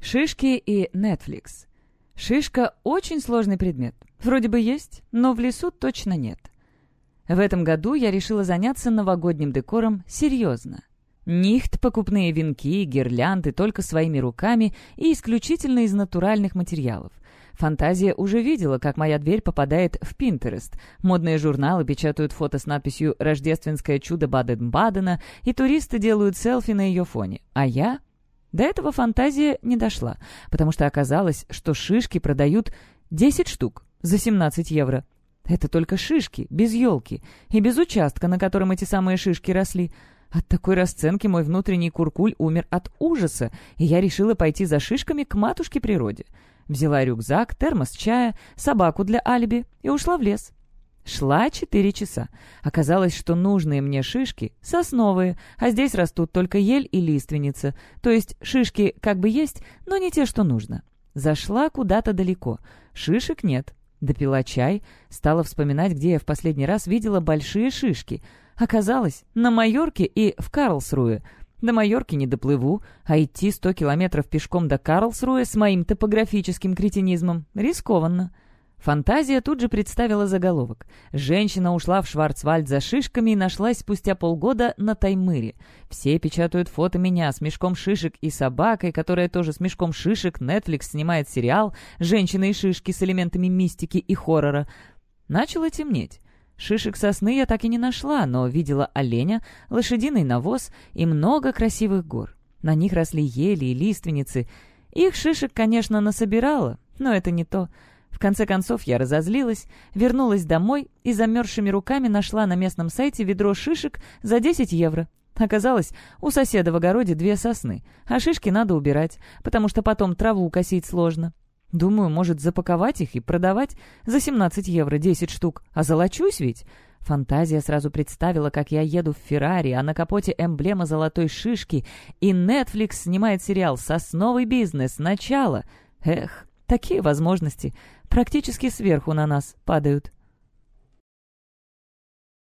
Шишки и Netflix. Шишка – очень сложный предмет. Вроде бы есть, но в лесу точно нет. В этом году я решила заняться новогодним декором серьезно. Нихт покупные венки и гирлянды только своими руками и исключительно из натуральных материалов. Фантазия уже видела, как моя дверь попадает в Пинтерест. Модные журналы печатают фото с надписью «Рождественское чудо Баден-Бадена», и туристы делают селфи на ее фоне. А я до этого фантазия не дошла, потому что оказалось, что шишки продают 10 штук за 17 евро. Это только шишки, без елки и без участка, на котором эти самые шишки росли. От такой расценки мой внутренний куркуль умер от ужаса, и я решила пойти за шишками к матушке природе. Взяла рюкзак, термос чая, собаку для алиби и ушла в лес. Шла четыре часа. Оказалось, что нужные мне шишки сосновые, а здесь растут только ель и лиственница. То есть шишки как бы есть, но не те, что нужно. Зашла куда-то далеко. Шишек нет. Допила чай, стала вспоминать, где я в последний раз видела большие шишки. Оказалось, на Майорке и в Карлсруе. До Майорки не доплыву, а идти сто километров пешком до Карлсруэ с моим топографическим кретинизмом рискованно. Фантазия тут же представила заголовок. Женщина ушла в Шварцвальд за шишками и нашлась спустя полгода на Таймыре. Все печатают фото меня с мешком шишек и собакой, которая тоже с мешком шишек. Netflix снимает сериал «Женщины и шишки» с элементами мистики и хоррора. Начало темнеть. Шишек сосны я так и не нашла, но видела оленя, лошадиный навоз и много красивых гор. На них росли ели и лиственницы. Их шишек, конечно, насобирала, но это не то — в конце концов я разозлилась, вернулась домой и замерзшими руками нашла на местном сайте ведро шишек за 10 евро. Оказалось, у соседа в огороде две сосны, а шишки надо убирать, потому что потом траву косить сложно. Думаю, может запаковать их и продавать за 17 евро 10 штук, а золочусь ведь. Фантазия сразу представила, как я еду в Феррари, а на капоте эмблема золотой шишки, и Netflix снимает сериал «Сосновый бизнес. Начало». Эх, такие возможности практически сверху на нас падают.